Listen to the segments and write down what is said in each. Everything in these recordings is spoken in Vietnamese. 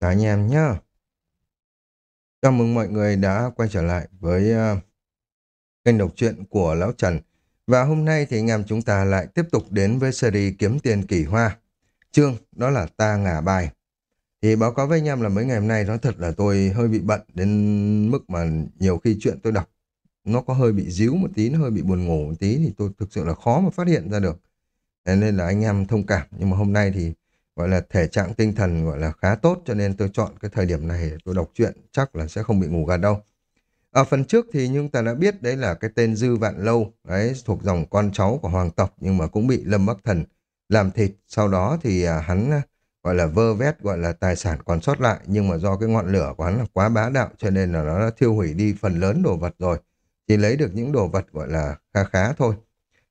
Cả anh em nhá. Chào mừng mọi người đã quay trở lại với uh, kênh đọc truyện của Lão Trần. Và hôm nay thì anh em chúng ta lại tiếp tục đến với series Kiếm Tiền Kỳ Hoa. Chương đó là Ta Ngả Bài. Thì báo cáo với anh em là mấy ngày hôm nay nói thật là tôi hơi bị bận đến mức mà nhiều khi chuyện tôi đọc nó có hơi bị díu một tí, nó hơi bị buồn ngủ một tí thì tôi thực sự là khó mà phát hiện ra được. Thế nên là anh em thông cảm. Nhưng mà hôm nay thì gọi là thể trạng tinh thần gọi là khá tốt cho nên tôi chọn cái thời điểm này để tôi đọc truyện chắc là sẽ không bị ngủ gật đâu. Ở phần trước thì chúng ta đã biết đấy là cái tên Dư Vạn Lâu, đấy thuộc dòng con cháu của hoàng tộc nhưng mà cũng bị Lâm Bắc Thần làm thịt. Sau đó thì à, hắn à, gọi là vơ vét gọi là tài sản còn sót lại nhưng mà do cái ngọn lửa của hắn là quá bá đạo cho nên là nó đã thiêu hủy đi phần lớn đồ vật rồi. Chỉ lấy được những đồ vật gọi là khá khá thôi.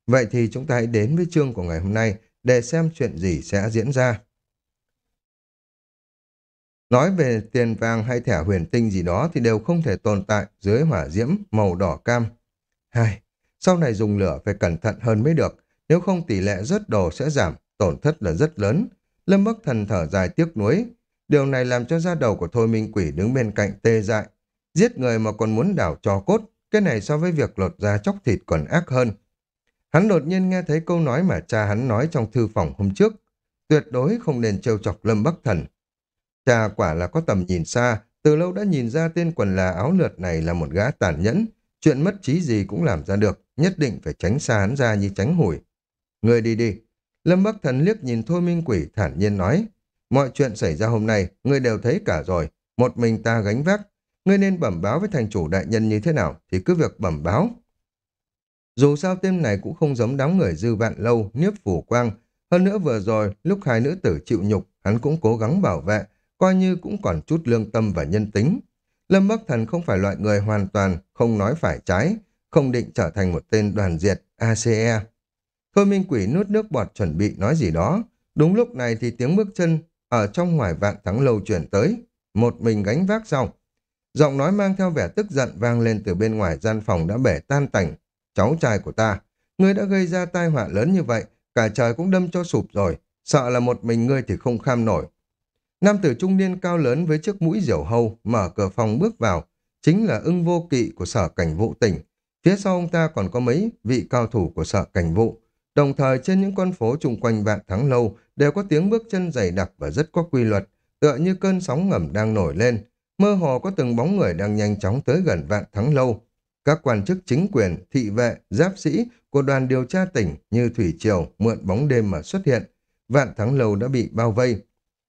Vậy thì chúng ta hãy đến với chương của ngày hôm nay để xem chuyện gì sẽ diễn ra. Nói về tiền vàng hay thẻ huyền tinh gì đó thì đều không thể tồn tại dưới hỏa diễm màu đỏ cam. Hai, sau này dùng lửa phải cẩn thận hơn mới được, nếu không tỷ lệ rớt đồ sẽ giảm, tổn thất là rất lớn. Lâm Bắc Thần thở dài tiếc nuối. Điều này làm cho da đầu của Thôi Minh Quỷ đứng bên cạnh tê dại. Giết người mà còn muốn đảo trò cốt, cái này so với việc lột da chóc thịt còn ác hơn. Hắn đột nhiên nghe thấy câu nói mà cha hắn nói trong thư phòng hôm trước. Tuyệt đối không nên trêu chọc Lâm Bắc Thần. Cha quả là có tầm nhìn xa, từ lâu đã nhìn ra tên quần là áo lượt này là một gã tàn nhẫn, chuyện mất trí gì cũng làm ra được, nhất định phải tránh xa hắn ra như tránh hủi. Người đi đi. Lâm Bắc Thần liếc nhìn Thôi Minh Quỷ thản nhiên nói, mọi chuyện xảy ra hôm nay, ngươi đều thấy cả rồi, một mình ta gánh vác. Ngươi nên bẩm báo với thành chủ đại nhân như thế nào thì cứ việc bẩm báo. Dù sao tên này cũng không giống đám người dư vạn lâu, niếp phủ quang. Hơn nữa vừa rồi, lúc hai nữ tử chịu nhục, hắn cũng cố gắng bảo vệ, coi như cũng còn chút lương tâm và nhân tính. Lâm Bắc Thần không phải loại người hoàn toàn không nói phải trái, không định trở thành một tên đoàn diệt ACE. Thôi Minh Quỷ nuốt nước bọt chuẩn bị nói gì đó. Đúng lúc này thì tiếng bước chân ở trong ngoài vạn thắng lâu chuyển tới. Một mình gánh vác sau. Giọng nói mang theo vẻ tức giận vang lên từ bên ngoài gian phòng đã bể tan tành. Cháu trai của ta, ngươi đã gây ra tai họa lớn như vậy, cả trời cũng đâm cho sụp rồi. Sợ là một mình ngươi thì không kham nổi. Nam tử trung niên cao lớn với chiếc mũi diểu hâu mở cửa phòng bước vào, chính là ưng vô kỵ của sở cảnh vụ tỉnh. Phía sau ông ta còn có mấy vị cao thủ của sở cảnh vụ. Đồng thời trên những con phố chung quanh vạn thắng lâu đều có tiếng bước chân dày đặc và rất có quy luật, tựa như cơn sóng ngầm đang nổi lên. Mơ hồ có từng bóng người đang nhanh chóng tới gần vạn thắng lâu. Các quan chức chính quyền, thị vệ, giáp sĩ của đoàn điều tra tỉnh như Thủy Triều mượn bóng đêm mà xuất hiện. Vạn thắng lâu đã bị bao vây.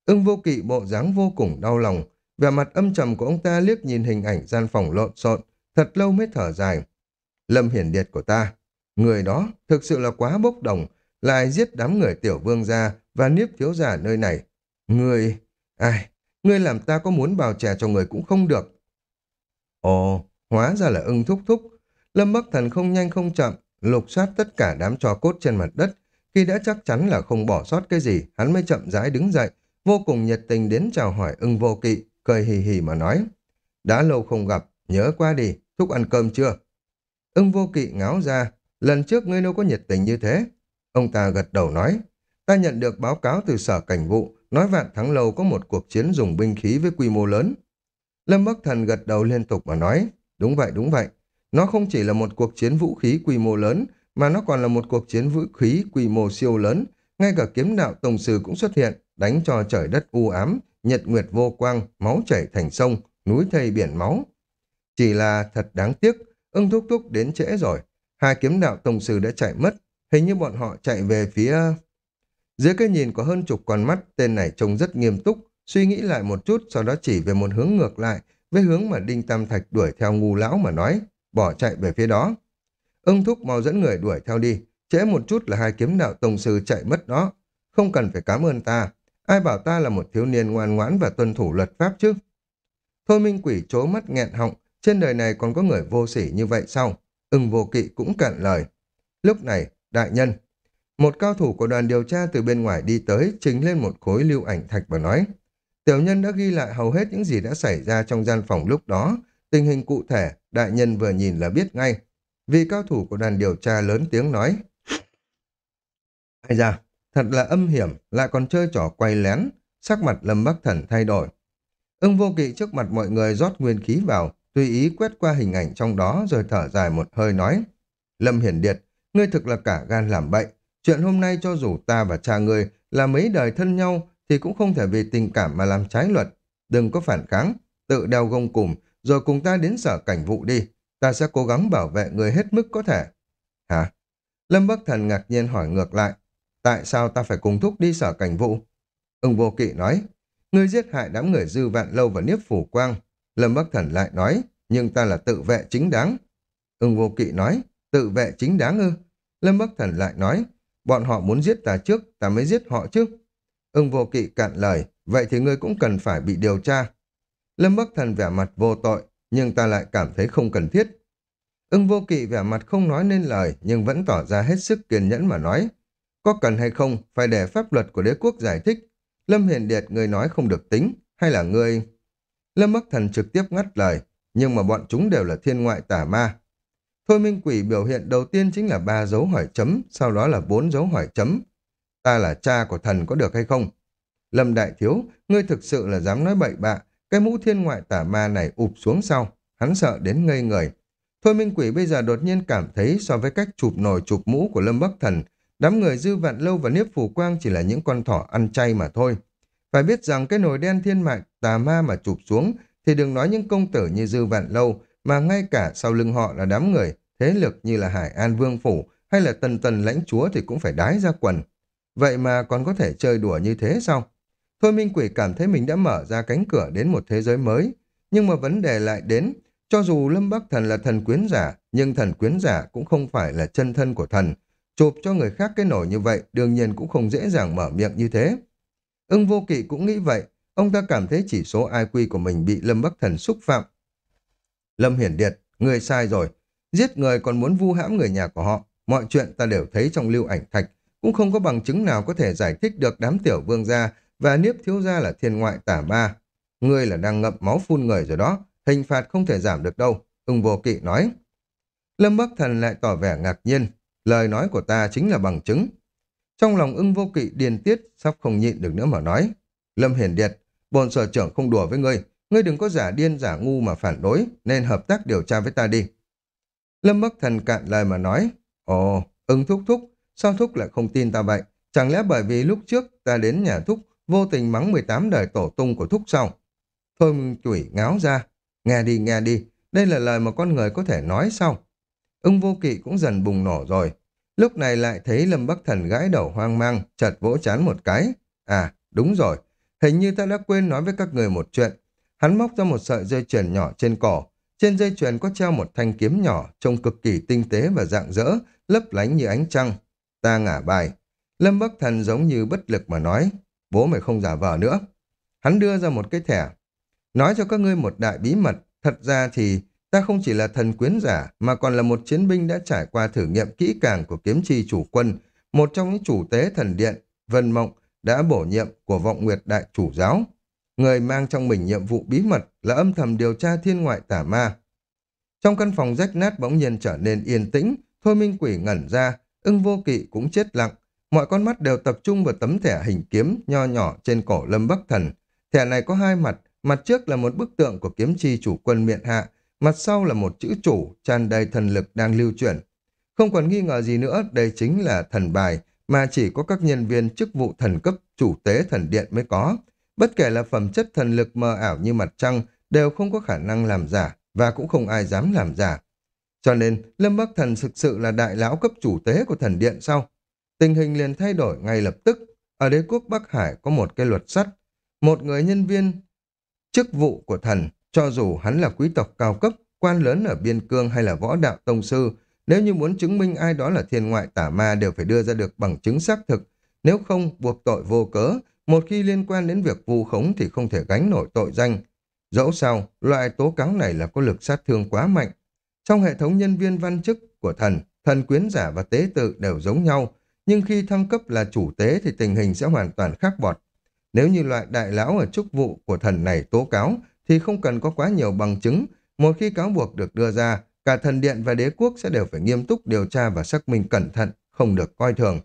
Ưng vô kỵ bộ dáng vô cùng đau lòng, vẻ mặt âm trầm của ông ta liếc nhìn hình ảnh gian phòng lộn xộn, thật lâu mới thở dài. Lâm hiển điệt của ta, người đó thực sự là quá bốc đồng, lại giết đám người tiểu vương gia và niếp thiếu giả nơi này. Người... ai... Ngươi làm ta có muốn bào chè cho người cũng không được. Ồ, hóa ra là ưng thúc thúc. Lâm Bắc Thần không nhanh không chậm, lục soát tất cả đám trò cốt trên mặt đất. Khi đã chắc chắn là không bỏ sót cái gì, hắn mới chậm rãi đứng dậy, vô cùng nhiệt tình đến chào hỏi ưng vô kỵ, cười hì hì mà nói. Đã lâu không gặp, nhớ qua đi, thúc ăn cơm chưa? Ưng vô kỵ ngáo ra, lần trước ngươi đâu có nhiệt tình như thế. Ông ta gật đầu nói, ta nhận được báo cáo từ sở cảnh vụ, nói vạn thắng lâu có một cuộc chiến dùng binh khí với quy mô lớn. Lâm Bắc Thần gật đầu liên tục mà nói, đúng vậy, đúng vậy. Nó không chỉ là một cuộc chiến vũ khí quy mô lớn, mà nó còn là một cuộc chiến vũ khí quy mô siêu lớn. Ngay cả kiếm đạo tổng sư cũng xuất hiện, đánh cho trời đất u ám, nhật nguyệt vô quang, máu chảy thành sông, núi thây biển máu. Chỉ là thật đáng tiếc, ưng thúc thúc đến trễ rồi. Hai kiếm đạo tổng sư đã chạy mất, hình như bọn họ chạy về phía... Dưới cái nhìn có hơn chục con mắt, tên này trông rất nghiêm túc, suy nghĩ lại một chút, sau đó chỉ về một hướng ngược lại, với hướng mà Đinh Tam Thạch đuổi theo ngu lão mà nói, bỏ chạy về phía đó. Ưng thúc mau dẫn người đuổi theo đi, trễ một chút là hai kiếm đạo tông sư chạy mất đó. Không cần phải cảm ơn ta, ai bảo ta là một thiếu niên ngoan ngoãn và tuân thủ luật pháp chứ? Thôi Minh Quỷ chố mắt nghẹn họng, trên đời này còn có người vô sỉ như vậy sao? Ưng vô kỵ cũng cạn lời. Lúc này, đại nhân, một cao thủ của đoàn điều tra từ bên ngoài đi tới, trình lên một khối lưu ảnh thạch và nói, tiểu nhân đã ghi lại hầu hết những gì đã xảy ra trong gian phòng lúc đó, tình hình cụ thể, đại nhân vừa nhìn là biết ngay. Vì cao thủ của đoàn điều tra lớn tiếng nói, Ây da, thật là âm hiểm, lại còn chơi trò quay lén, sắc mặt Lâm Bắc Thần thay đổi. Ưng vô kỵ trước mặt mọi người rót nguyên khí vào, tùy ý quét qua hình ảnh trong đó rồi thở dài một hơi nói. Lâm Hiển Điệt, ngươi thực là cả gan làm bậy. Chuyện hôm nay cho dù ta và cha ngươi là mấy đời thân nhau thì cũng không thể vì tình cảm mà làm trái luật. Đừng có phản kháng, tự đeo gông cùng, rồi cùng ta đến sở cảnh vụ đi. Ta sẽ cố gắng bảo vệ người hết mức có thể. Hả? Lâm Bắc Thần ngạc nhiên hỏi ngược lại. Tại sao ta phải cùng thúc đi sở cảnh vụ? Ưng vô kỵ nói. Ngươi giết hại đám người dư vạn lâu và niếp phủ quang. Lâm Bắc Thần lại nói. Nhưng ta là tự vệ chính đáng. Ưng vô kỵ nói. Tự vệ chính đáng ư? Lâm Bắc Thần lại nói. Bọn họ muốn giết ta trước, ta mới giết họ trước. Ưng vô kỵ cạn lời. Vậy thì ngươi cũng cần phải bị điều tra. Lâm Bắc Thần vẻ mặt vô tội, nhưng ta lại cảm thấy không cần thiết. Ưng vô kỵ vẻ mặt không nói nên lời, nhưng vẫn tỏ ra hết sức kiên nhẫn mà nói. Có cần hay không, phải để pháp luật của đế quốc giải thích. Lâm Hiền Điệt người nói không được tính, hay là người... Lâm Bắc Thần trực tiếp ngắt lời, nhưng mà bọn chúng đều là thiên ngoại tả ma. Thôi Minh Quỷ biểu hiện đầu tiên chính là ba dấu hỏi chấm, sau đó là bốn dấu hỏi chấm. Ta là cha của thần có được hay không? Lâm Đại Thiếu, ngươi thực sự là dám nói bậy bạ, cái mũ thiên ngoại tả ma này ụp xuống sau, hắn sợ đến ngây người. Thôi Minh Quỷ bây giờ đột nhiên cảm thấy so với cách chụp nồi chụp mũ của Lâm Bắc Thần, đám người dư vạn lâu và niếp phủ quang chỉ là những con thỏ ăn chay mà thôi. Phải biết rằng cái nồi đen thiên mại tà ma mà chụp xuống thì đừng nói những công tử như dư vạn lâu mà ngay cả sau lưng họ là đám người thế lực như là Hải An Vương Phủ hay là Tần Tần Lãnh Chúa thì cũng phải đái ra quần. Vậy mà còn có thể chơi đùa như thế sao? Thôi Minh Quỷ cảm thấy mình đã mở ra cánh cửa đến một thế giới mới. Nhưng mà vấn đề lại đến, cho dù Lâm Bắc Thần là thần quyến giả, nhưng thần quyến giả cũng không phải là chân thân của thần. Chụp cho người khác cái nổi như vậy, đương nhiên cũng không dễ dàng mở miệng như thế. Ưng vô kỵ cũng nghĩ vậy, ông ta cảm thấy chỉ số IQ của mình bị Lâm Bắc Thần xúc phạm. Lâm Hiển Điệt, người sai rồi. Giết người còn muốn vu hãm người nhà của họ. Mọi chuyện ta đều thấy trong lưu ảnh thạch, cũng không có bằng chứng nào có thể giải thích được đám tiểu vương gia và Niếp thiếu gia là thiên ngoại tả ma. Ngươi là đang ngậm máu phun người rồi đó, hình phạt không thể giảm được đâu, ưng vô kỵ nói. Lâm Bắc Thần lại tỏ vẻ ngạc nhiên, lời nói của ta chính là bằng chứng. Trong lòng ưng vô kỵ điên tiết, sắp không nhịn được nữa mà nói. Lâm Hiền Điệt, bồn sở trưởng không đùa với ngươi, ngươi đừng có giả điên giả ngu mà phản đối, nên hợp tác điều tra với ta đi. Lâm Bắc Thần cạn lời mà nói, ồ, ưng thúc thúc, sao thúc lại không tin ta vậy? Chẳng lẽ bởi vì lúc trước ta đến nhà thúc vô tình mắng 18 đời tổ tung của thúc sao? Thôi chửi ngáo ra, nghe đi nghe đi, đây là lời mà con người có thể nói sao? Ưng vô kỵ cũng dần bùng nổ rồi. Lúc này lại thấy Lâm Bắc Thần gãi đầu hoang mang, chật vỗ chán một cái. À, đúng rồi, hình như ta đã quên nói với các người một chuyện. Hắn móc ra một sợi dây chuyền nhỏ trên cổ. Trên dây chuyền có treo một thanh kiếm nhỏ, trông cực kỳ tinh tế và dạng dỡ, lấp lánh như ánh trăng. Ta ngả bài. Lâm Bắc Thần giống như bất lực mà nói, bố mày không giả vờ nữa. Hắn đưa ra một cái thẻ. Nói cho các ngươi một đại bí mật, thật ra thì ta không chỉ là thần quyến giả, mà còn là một chiến binh đã trải qua thử nghiệm kỹ càng của kiếm chi chủ quân, một trong những chủ tế thần điện, Vân Mộng, đã bổ nhiệm của vọng nguyệt đại chủ giáo. Người mang trong mình nhiệm vụ bí mật là âm thầm điều tra thiên ngoại tả ma. Trong căn phòng rách nát bỗng nhiên trở nên yên tĩnh, Thôi Minh Quỷ ngẩn ra, ưng vô kỵ cũng chết lặng, Mọi con mắt đều tập trung vào tấm thẻ hình kiếm nho nhỏ trên cổ Lâm Bắc Thần. Thẻ này có hai mặt, mặt trước là một bức tượng của kiếm chi chủ quân miện hạ, mặt sau là một chữ chủ tràn đầy thần lực đang lưu chuyển. Không còn nghi ngờ gì nữa, đây chính là thần bài mà chỉ có các nhân viên chức vụ thần cấp chủ tế thần điện mới có. Bất kể là phẩm chất thần lực mờ ảo như mặt trăng đều không có khả năng làm giả và cũng không ai dám làm giả. Cho nên, Lâm Bắc Thần thực sự là đại lão cấp chủ tế của thần điện sau. Tình hình liền thay đổi ngay lập tức. Ở đế quốc Bắc Hải có một cái luật sắt. Một người nhân viên chức vụ của thần, cho dù hắn là quý tộc cao cấp, quan lớn ở biên cương hay là võ đạo tông sư, nếu như muốn chứng minh ai đó là thiên ngoại tả ma đều phải đưa ra được bằng chứng xác thực. Nếu không, buộc tội vô cớ, một khi liên quan đến việc vu khống thì không thể gánh nổi tội danh. Dẫu sao, loại tố cáo này là có lực sát thương quá mạnh. Trong hệ thống nhân viên văn chức của thần, thần quyến giả và tế tự đều giống nhau, nhưng khi thăng cấp là chủ tế thì tình hình sẽ hoàn toàn khác bọt. Nếu như loại đại lão ở chức vụ của thần này tố cáo, thì không cần có quá nhiều bằng chứng. Một khi cáo buộc được đưa ra, cả thần điện và đế quốc sẽ đều phải nghiêm túc điều tra và xác minh cẩn thận, không được coi thường.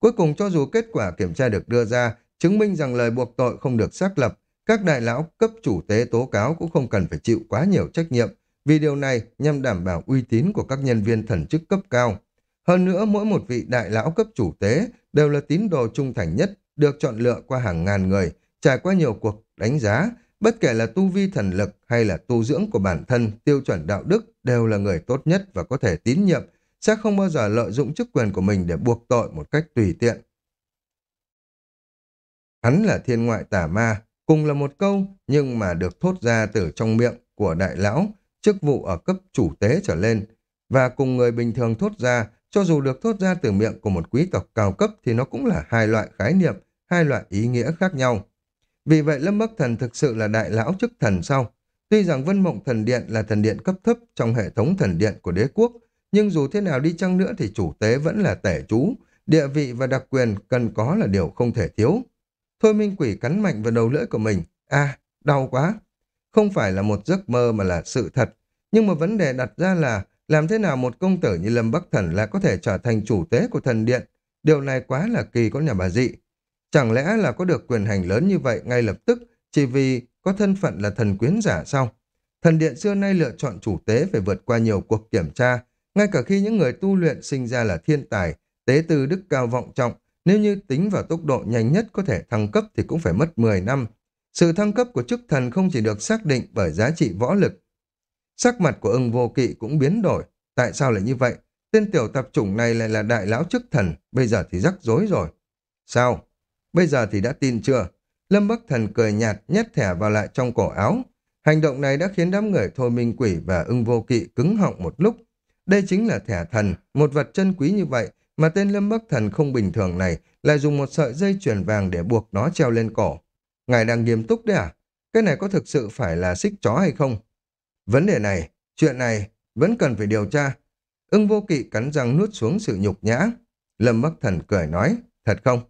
Cuối cùng cho dù kết quả kiểm tra được đưa ra, chứng minh rằng lời buộc tội không được xác lập, các đại lão cấp chủ tế tố cáo cũng không cần phải chịu quá nhiều trách nhiệm, vì điều này nhằm đảm bảo uy tín của các nhân viên thần chức cấp cao. Hơn nữa, mỗi một vị đại lão cấp chủ tế đều là tín đồ trung thành nhất, được chọn lựa qua hàng ngàn người, trải qua nhiều cuộc đánh giá, bất kể là tu vi thần lực hay là tu dưỡng của bản thân, tiêu chuẩn đạo đức đều là người tốt nhất và có thể tín nhiệm, sẽ không bao giờ lợi dụng chức quyền của mình để buộc tội một cách tùy tiện. Hắn là thiên ngoại tả ma, cùng là một câu nhưng mà được thốt ra từ trong miệng của đại lão, chức vụ ở cấp chủ tế trở lên, và cùng người bình thường thốt ra, cho dù được thốt ra từ miệng của một quý tộc cao cấp thì nó cũng là hai loại khái niệm, hai loại ý nghĩa khác nhau. Vì vậy Lâm Bắc Thần thực sự là đại lão chức thần sau. Tuy rằng Vân Mộng Thần Điện là thần điện cấp thấp trong hệ thống thần điện của đế quốc, nhưng dù thế nào đi chăng nữa thì chủ tế vẫn là tể chú, địa vị và đặc quyền cần có là điều không thể thiếu. Thôi Minh Quỷ cắn mạnh vào đầu lưỡi của mình. À, đau quá. Không phải là một giấc mơ mà là sự thật. Nhưng mà vấn đề đặt ra là làm thế nào một công tử như Lâm Bắc Thần lại có thể trở thành chủ tế của thần điện? Điều này quá là kỳ có nhà bà dị. Chẳng lẽ là có được quyền hành lớn như vậy ngay lập tức chỉ vì có thân phận là thần quyến giả sao? Thần điện xưa nay lựa chọn chủ tế phải vượt qua nhiều cuộc kiểm tra, ngay cả khi những người tu luyện sinh ra là thiên tài, tế tư đức cao vọng trọng, nếu như tính vào tốc độ nhanh nhất có thể thăng cấp thì cũng phải mất 10 năm. Sự thăng cấp của chức thần không chỉ được xác định bởi giá trị võ lực. Sắc mặt của ưng vô kỵ cũng biến đổi. Tại sao lại như vậy? Tên tiểu tập chủng này lại là đại lão chức thần, bây giờ thì rắc rối rồi. Sao? Bây giờ thì đã tin chưa? Lâm Bắc Thần cười nhạt nhét thẻ vào lại trong cổ áo. Hành động này đã khiến đám người thôi minh quỷ và ưng vô kỵ cứng họng một lúc. Đây chính là thẻ thần, một vật chân quý như vậy mà tên Lâm Bắc Thần không bình thường này lại dùng một sợi dây chuyền vàng để buộc nó treo lên cổ. Ngài đang nghiêm túc đấy à? Cái này có thực sự phải là xích chó hay không? Vấn đề này, chuyện này vẫn cần phải điều tra. Ưng vô kỵ cắn răng nuốt xuống sự nhục nhã. Lâm Bắc Thần cười nói, thật không?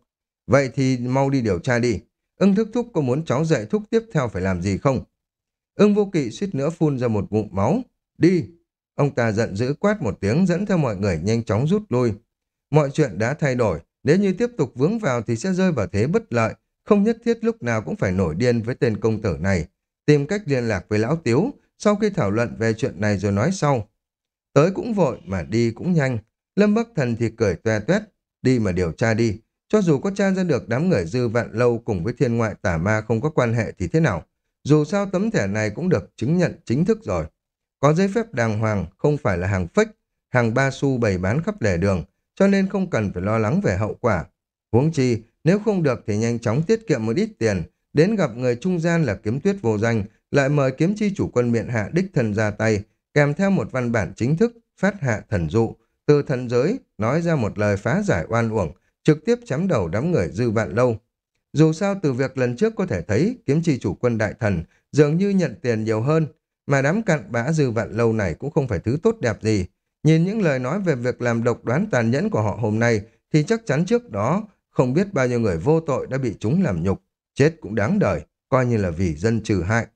Vậy thì mau đi điều tra đi. Ưng thức thúc có muốn cháu dạy thúc tiếp theo phải làm gì không? Ưng vô kỵ suýt nữa phun ra một ngụm máu. Đi! Ông ta giận dữ quát một tiếng dẫn theo mọi người nhanh chóng rút lui. Mọi chuyện đã thay đổi, nếu như tiếp tục vướng vào thì sẽ rơi vào thế bất lợi, không nhất thiết lúc nào cũng phải nổi điên với tên công tử này. Tìm cách liên lạc với lão Tiếu, sau khi thảo luận về chuyện này rồi nói sau. Tới cũng vội mà đi cũng nhanh. Lâm Bắc Thần thì cười toe toét, đi mà điều tra đi. Cho dù có tra ra được đám người dư vạn lâu cùng với thiên ngoại tả ma không có quan hệ thì thế nào. Dù sao tấm thẻ này cũng được chứng nhận chính thức rồi. Có giấy phép đàng hoàng, không phải là hàng fake, hàng ba xu bày bán khắp lề đường, cho nên không cần phải lo lắng về hậu quả. Huống chi, nếu không được thì nhanh chóng tiết kiệm một ít tiền, đến gặp người trung gian là kiếm tuyết vô danh, lại mời kiếm chi chủ quân miện hạ đích thần ra tay, kèm theo một văn bản chính thức, phát hạ thần dụ, từ thần giới, nói ra một lời phá giải oan uổng, trực tiếp chém đầu đám người dư vạn lâu. Dù sao từ việc lần trước có thể thấy kiếm chi chủ quân đại thần dường như nhận tiền nhiều hơn, mà đám cặn bã dư vạn lâu này cũng không phải thứ tốt đẹp gì, Nhìn những lời nói về việc làm độc đoán tàn nhẫn của họ hôm nay thì chắc chắn trước đó không biết bao nhiêu người vô tội đã bị chúng làm nhục. Chết cũng đáng đời, coi như là vì dân trừ hại.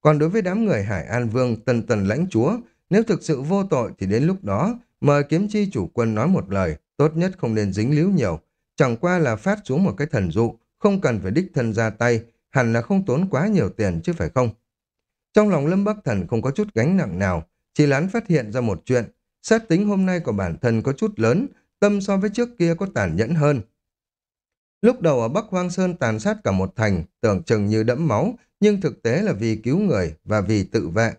Còn đối với đám người Hải An Vương, Tần Tần lãnh chúa, nếu thực sự vô tội thì đến lúc đó mời kiếm chi chủ quân nói một lời, tốt nhất không nên dính líu nhiều. Chẳng qua là phát xuống một cái thần dụ, không cần phải đích thân ra tay, hẳn là không tốn quá nhiều tiền chứ phải không? Trong lòng Lâm Bắc Thần không có chút gánh nặng nào, chỉ lán phát hiện ra một chuyện, Xét tính hôm nay của bản thân có chút lớn, tâm so với trước kia có tàn nhẫn hơn. Lúc đầu ở Bắc Hoang Sơn tàn sát cả một thành, tưởng chừng như đẫm máu, nhưng thực tế là vì cứu người và vì tự vệ.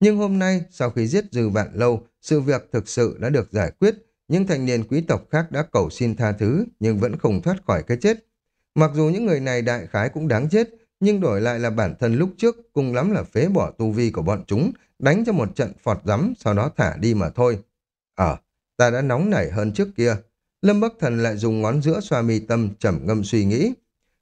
Nhưng hôm nay, sau khi giết dư vạn lâu, sự việc thực sự đã được giải quyết, những thành niên quý tộc khác đã cầu xin tha thứ, nhưng vẫn không thoát khỏi cái chết. Mặc dù những người này đại khái cũng đáng chết, nhưng đổi lại là bản thân lúc trước cùng lắm là phế bỏ tu vi của bọn chúng, đánh cho một trận phọt rắm, sau đó thả đi mà thôi. Ờ, ta đã nóng nảy hơn trước kia. Lâm Bắc Thần lại dùng ngón giữa xoa mi tâm trầm ngâm suy nghĩ.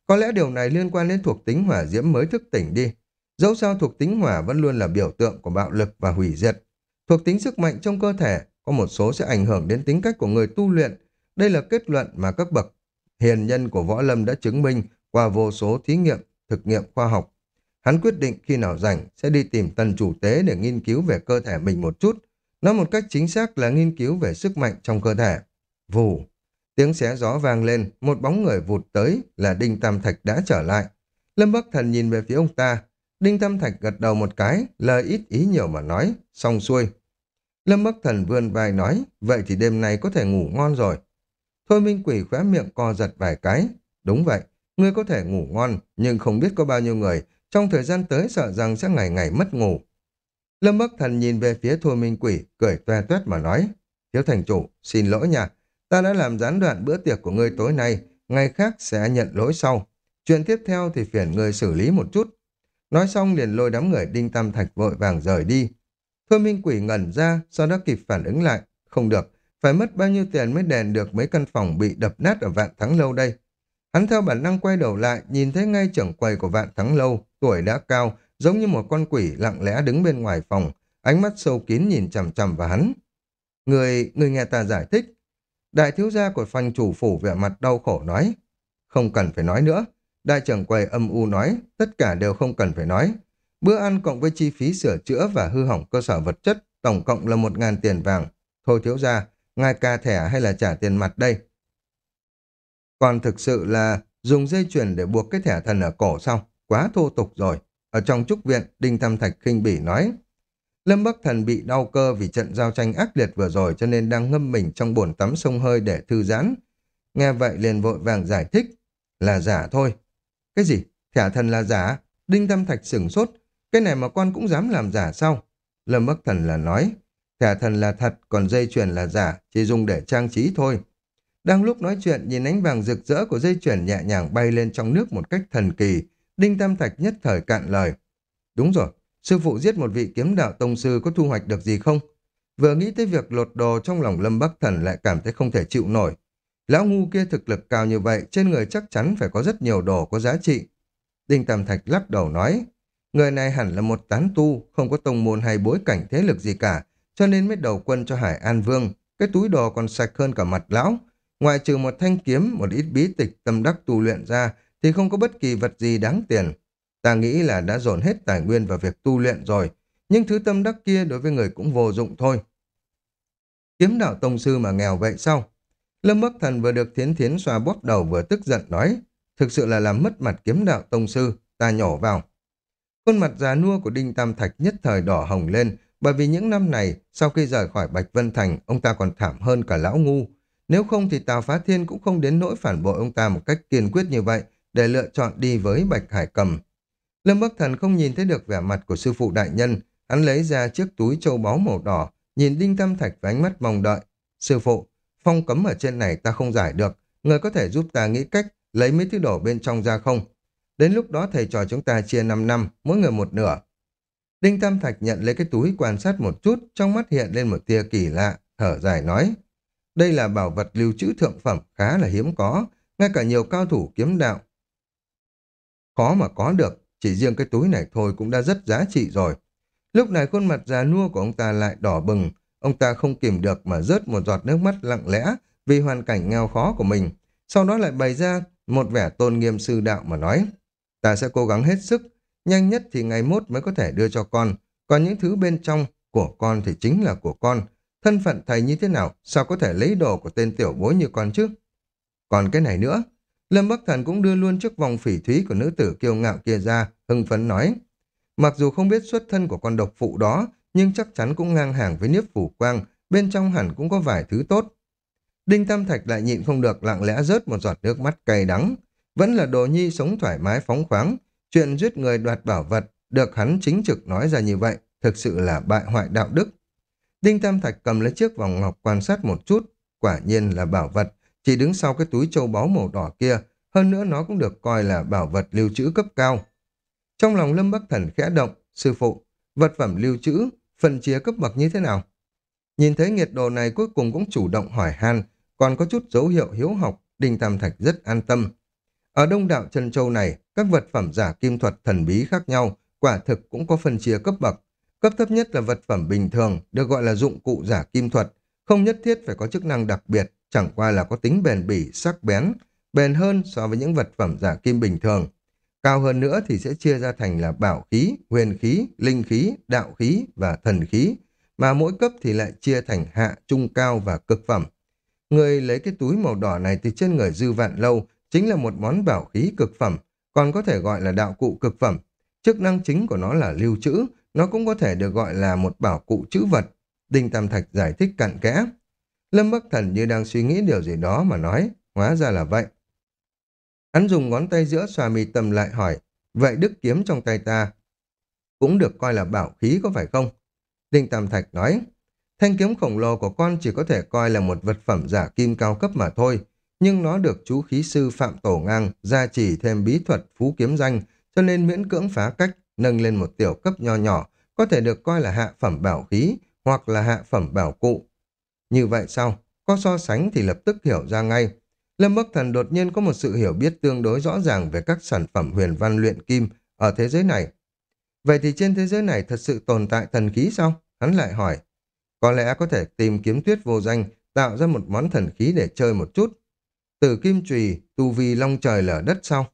Có lẽ điều này liên quan đến thuộc tính hỏa diễm mới thức tỉnh đi. Dẫu sao thuộc tính hỏa vẫn luôn là biểu tượng của bạo lực và hủy diệt. Thuộc tính sức mạnh trong cơ thể có một số sẽ ảnh hưởng đến tính cách của người tu luyện. Đây là kết luận mà các bậc hiền nhân của võ lâm đã chứng minh qua vô số thí nghiệm, thực nghiệm khoa học. Hắn quyết định khi nào rảnh sẽ đi tìm tần chủ tế để nghiên cứu về cơ thể mình một chút, Nói một cách chính xác là nghiên cứu về sức mạnh trong cơ thể. Vù! Tiếng xé gió vang lên, một bóng người vụt tới là Đinh Tam Thạch đã trở lại. Lâm Bắc Thần nhìn về phía ông ta. Đinh Tam Thạch gật đầu một cái, lời ít ý nhiều mà nói, xong xuôi. Lâm Bắc Thần vươn vai nói, vậy thì đêm nay có thể ngủ ngon rồi. Thôi Minh Quỷ khóe miệng co giật vài cái. Đúng vậy, ngươi có thể ngủ ngon, nhưng không biết có bao nhiêu người, trong thời gian tới sợ rằng sẽ ngày ngày mất ngủ. Lâm Bắc Thần nhìn về phía Thôi Minh Quỷ, cười toe toét mà nói, Thiếu thành chủ, xin lỗi nha, ta đã làm gián đoạn bữa tiệc của ngươi tối nay, ngày khác sẽ nhận lỗi sau. Chuyện tiếp theo thì phiền ngươi xử lý một chút. Nói xong liền lôi đám người đinh tam thạch vội vàng rời đi. Thôi Minh Quỷ ngẩn ra, sau đó kịp phản ứng lại. Không được, phải mất bao nhiêu tiền mới đèn được mấy căn phòng bị đập nát ở vạn thắng lâu đây. Hắn theo bản năng quay đầu lại, nhìn thấy ngay trưởng quầy của vạn thắng lâu, tuổi đã cao, giống như một con quỷ lặng lẽ đứng bên ngoài phòng, ánh mắt sâu kín nhìn chằm chằm vào hắn. Người, người nghe ta giải thích. Đại thiếu gia của phanh chủ phủ vẻ mặt đau khổ nói. Không cần phải nói nữa. Đại trưởng quầy âm u nói, tất cả đều không cần phải nói. Bữa ăn cộng với chi phí sửa chữa và hư hỏng cơ sở vật chất, tổng cộng là một ngàn tiền vàng. Thôi thiếu gia, ngài ca thẻ hay là trả tiền mặt đây? Còn thực sự là dùng dây chuyền để buộc cái thẻ thần ở cổ xong Quá thô tục rồi. Ở trong trúc viện, Đinh Tam Thạch khinh bỉ nói. Lâm Bắc Thần bị đau cơ vì trận giao tranh ác liệt vừa rồi cho nên đang ngâm mình trong bồn tắm sông hơi để thư giãn. Nghe vậy liền vội vàng giải thích. Là giả thôi. Cái gì? Thẻ thần là giả? Đinh Tam Thạch sửng sốt. Cái này mà con cũng dám làm giả sao? Lâm Bắc Thần là nói. Thẻ thần là thật, còn dây chuyền là giả, chỉ dùng để trang trí thôi. Đang lúc nói chuyện, nhìn ánh vàng rực rỡ của dây chuyền nhẹ nhàng bay lên trong nước một cách thần kỳ, Đinh Tam Thạch nhất thời cạn lời. Đúng rồi, sư phụ giết một vị kiếm đạo tông sư có thu hoạch được gì không? Vừa nghĩ tới việc lột đồ trong lòng Lâm Bắc Thần lại cảm thấy không thể chịu nổi. Lão ngu kia thực lực cao như vậy, trên người chắc chắn phải có rất nhiều đồ có giá trị. Đinh Tam Thạch lắc đầu nói, người này hẳn là một tán tu, không có tông môn hay bối cảnh thế lực gì cả, cho nên mới đầu quân cho Hải An Vương. Cái túi đồ còn sạch hơn cả mặt lão. Ngoài trừ một thanh kiếm, một ít bí tịch tâm đắc tu luyện ra, thì không có bất kỳ vật gì đáng tiền. Ta nghĩ là đã dồn hết tài nguyên vào việc tu luyện rồi, nhưng thứ tâm đắc kia đối với người cũng vô dụng thôi. Kiếm đạo tông sư mà nghèo vậy sao? Lâm Bắc Thần vừa được thiến thiến xoa bóp đầu vừa tức giận nói, thực sự là làm mất mặt kiếm đạo tông sư, ta nhỏ vào. Khuôn mặt già nua của Đinh Tam Thạch nhất thời đỏ hồng lên, bởi vì những năm này, sau khi rời khỏi Bạch Vân Thành, ông ta còn thảm hơn cả lão ngu. Nếu không thì Tào Phá Thiên cũng không đến nỗi phản bội ông ta một cách kiên quyết như vậy, để lựa chọn đi với Bạch Hải Cầm. Lâm Bắc Thần không nhìn thấy được vẻ mặt của sư phụ đại nhân, hắn lấy ra chiếc túi châu báu màu đỏ, nhìn Đinh Tam Thạch với ánh mắt mong đợi. Sư phụ, phong cấm ở trên này ta không giải được, người có thể giúp ta nghĩ cách lấy mấy thứ đổ bên trong ra không? Đến lúc đó thầy trò chúng ta chia 5 năm, mỗi người một nửa. Đinh Tam Thạch nhận lấy cái túi quan sát một chút, trong mắt hiện lên một tia kỳ lạ, thở dài nói. Đây là bảo vật lưu trữ thượng phẩm khá là hiếm có, ngay cả nhiều cao thủ kiếm đạo Khó mà có được, chỉ riêng cái túi này thôi cũng đã rất giá trị rồi. Lúc này khuôn mặt già nua của ông ta lại đỏ bừng, ông ta không kìm được mà rớt một giọt nước mắt lặng lẽ vì hoàn cảnh nghèo khó của mình. Sau đó lại bày ra một vẻ tôn nghiêm sư đạo mà nói, ta sẽ cố gắng hết sức, nhanh nhất thì ngày mốt mới có thể đưa cho con, còn những thứ bên trong của con thì chính là của con. Thân phận thầy như thế nào, sao có thể lấy đồ của tên tiểu bối như con chứ? Còn cái này nữa, Lâm Bắc Thần cũng đưa luôn chiếc vòng phỉ thúy của nữ tử kiêu ngạo kia ra, hưng phấn nói. Mặc dù không biết xuất thân của con độc phụ đó, nhưng chắc chắn cũng ngang hàng với Niếp Phủ Quang, bên trong hẳn cũng có vài thứ tốt. Đinh Tam Thạch lại nhịn không được lặng lẽ rớt một giọt nước mắt cay đắng. Vẫn là đồ nhi sống thoải mái phóng khoáng, chuyện giết người đoạt bảo vật, được hắn chính trực nói ra như vậy, thực sự là bại hoại đạo đức. Đinh Tam Thạch cầm lấy chiếc vòng ngọc quan sát một chút, quả nhiên là bảo vật, chỉ đứng sau cái túi châu báu màu đỏ kia, hơn nữa nó cũng được coi là bảo vật lưu trữ cấp cao. Trong lòng Lâm Bắc Thần khẽ động, sư phụ, vật phẩm lưu trữ, phần chia cấp bậc như thế nào? Nhìn thấy nghiệt đồ này cuối cùng cũng chủ động hỏi han, còn có chút dấu hiệu hiếu học, Đinh Tam Thạch rất an tâm. Ở đông đạo Trần châu này, các vật phẩm giả kim thuật thần bí khác nhau, quả thực cũng có phân chia cấp bậc. Cấp thấp nhất là vật phẩm bình thường, được gọi là dụng cụ giả kim thuật, không nhất thiết phải có chức năng đặc biệt, chẳng qua là có tính bền bỉ, sắc bén, bền hơn so với những vật phẩm giả kim bình thường. Cao hơn nữa thì sẽ chia ra thành là bảo khí, huyền khí, linh khí, đạo khí và thần khí, mà mỗi cấp thì lại chia thành hạ, trung cao và cực phẩm. Người lấy cái túi màu đỏ này từ trên người dư vạn lâu chính là một món bảo khí cực phẩm, còn có thể gọi là đạo cụ cực phẩm. Chức năng chính của nó là lưu trữ, nó cũng có thể được gọi là một bảo cụ chữ vật. Đinh Tam Thạch giải thích cặn kẽ. Lâm Bắc Thần như đang suy nghĩ điều gì đó mà nói, hóa ra là vậy. Hắn dùng ngón tay giữa xòa mi tâm lại hỏi, vậy đức kiếm trong tay ta cũng được coi là bảo khí có phải không? Đinh Tam Thạch nói, thanh kiếm khổng lồ của con chỉ có thể coi là một vật phẩm giả kim cao cấp mà thôi, nhưng nó được chú khí sư Phạm Tổ Ngang gia trì thêm bí thuật phú kiếm danh, cho nên miễn cưỡng phá cách, nâng lên một tiểu cấp nho nhỏ, có thể được coi là hạ phẩm bảo khí hoặc là hạ phẩm bảo cụ. Như vậy sao? Có so sánh thì lập tức hiểu ra ngay. Lâm Bắc Thần đột nhiên có một sự hiểu biết tương đối rõ ràng về các sản phẩm huyền văn luyện kim ở thế giới này. Vậy thì trên thế giới này thật sự tồn tại thần khí sao? Hắn lại hỏi. Có lẽ có thể tìm kiếm tuyết vô danh, tạo ra một món thần khí để chơi một chút. Tử kim trùy, tu vi long trời lở đất sao?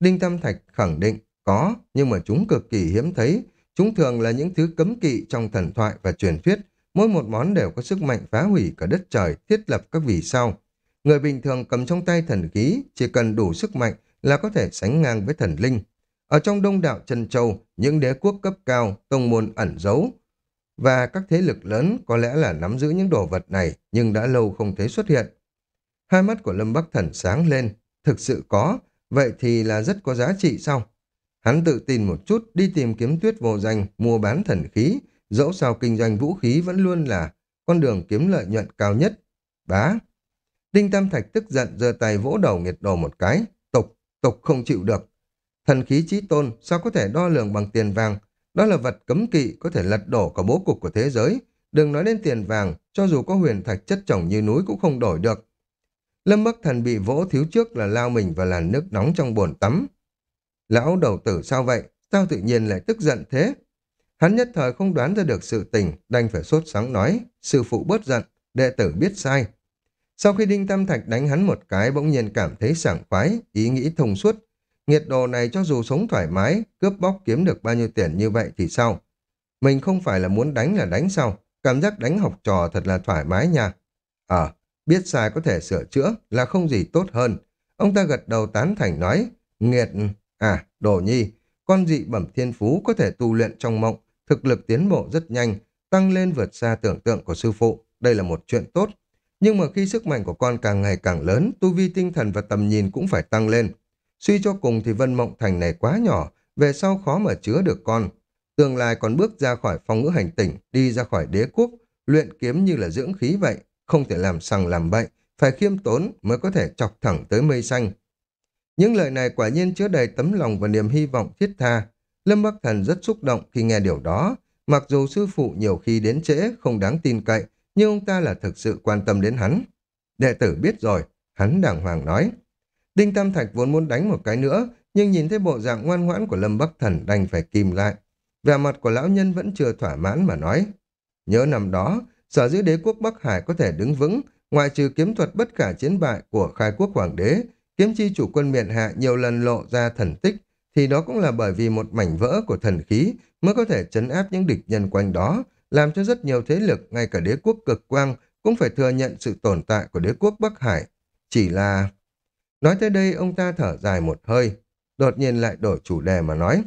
Đinh Tam Thạch khẳng định có, nhưng mà chúng cực kỳ hiếm thấy. Chúng thường là những thứ cấm kỵ trong thần thoại và truyền thuyết. Mỗi một món đều có sức mạnh phá hủy cả đất trời, thiết lập các vì sao. Người bình thường cầm trong tay thần khí, chỉ cần đủ sức mạnh là có thể sánh ngang với thần linh. Ở trong đông đạo Trần Châu, những đế quốc cấp cao, tông môn ẩn giấu, và các thế lực lớn có lẽ là nắm giữ những đồ vật này nhưng đã lâu không thấy xuất hiện. Hai mắt của Lâm Bắc Thần sáng lên, thực sự có, vậy thì là rất có giá trị sao? Hắn tự tin một chút đi tìm kiếm tuyết vô danh, mua bán thần khí, dẫu sao kinh doanh vũ khí vẫn luôn là con đường kiếm lợi nhuận cao nhất. Bá! Đinh Tam Thạch tức giận giơ tay vỗ đầu nghiệt đồ một cái, tục, tục không chịu được. Thần khí chí tôn sao có thể đo lường bằng tiền vàng? Đó là vật cấm kỵ có thể lật đổ cả bố cục của thế giới. Đừng nói đến tiền vàng, cho dù có huyền thạch chất chồng như núi cũng không đổi được. Lâm Bắc Thần bị vỗ thiếu trước là lao mình vào làn nước nóng trong bồn tắm. Lão đầu tử sao vậy? Sao tự nhiên lại tức giận thế? Hắn nhất thời không đoán ra được sự tình, đành phải sốt sáng nói, sư phụ bớt giận, đệ tử biết sai. Sau khi Đinh Tam Thạch đánh hắn một cái bỗng nhiên cảm thấy sảng khoái, ý nghĩ thông suốt. Nhiệt đồ này cho dù sống thoải mái, cướp bóc kiếm được bao nhiêu tiền như vậy thì sao? Mình không phải là muốn đánh là đánh sao? Cảm giác đánh học trò thật là thoải mái nha. Ờ, biết sai có thể sửa chữa là không gì tốt hơn. Ông ta gật đầu tán thành nói, nghiệt, à, đồ nhi, con dị bẩm thiên phú có thể tu luyện trong mộng, thực lực tiến bộ rất nhanh, tăng lên vượt xa tưởng tượng của sư phụ. Đây là một chuyện tốt. Nhưng mà khi sức mạnh của con càng ngày càng lớn, tu vi tinh thần và tầm nhìn cũng phải tăng lên. Suy cho cùng thì Vân Mộng Thành này quá nhỏ, về sau khó mà chứa được con. Tương lai còn bước ra khỏi phong ngữ hành tỉnh, đi ra khỏi đế quốc, luyện kiếm như là dưỡng khí vậy, không thể làm sằng làm bậy, phải khiêm tốn mới có thể chọc thẳng tới mây xanh. Những lời này quả nhiên chứa đầy tấm lòng và niềm hy vọng thiết tha. Lâm Bắc Thần rất xúc động khi nghe điều đó. Mặc dù sư phụ nhiều khi đến trễ, không đáng tin cậy, nhưng ông ta là thực sự quan tâm đến hắn. Đệ tử biết rồi, hắn đàng hoàng nói. Đinh Tam Thạch vốn muốn đánh một cái nữa, nhưng nhìn thấy bộ dạng ngoan ngoãn của Lâm Bắc Thần đành phải kìm lại. Vẻ mặt của lão nhân vẫn chưa thỏa mãn mà nói. Nhớ năm đó, sở dĩ đế quốc Bắc Hải có thể đứng vững, ngoại trừ kiếm thuật bất khả chiến bại của khai quốc hoàng đế, kiếm chi chủ quân miện hạ nhiều lần lộ ra thần tích, thì đó cũng là bởi vì một mảnh vỡ của thần khí mới có thể chấn áp những địch nhân quanh đó, làm cho rất nhiều thế lực, ngay cả đế quốc cực quang, cũng phải thừa nhận sự tồn tại của đế quốc Bắc Hải. Chỉ là... Nói tới đây, ông ta thở dài một hơi, đột nhiên lại đổi chủ đề mà nói.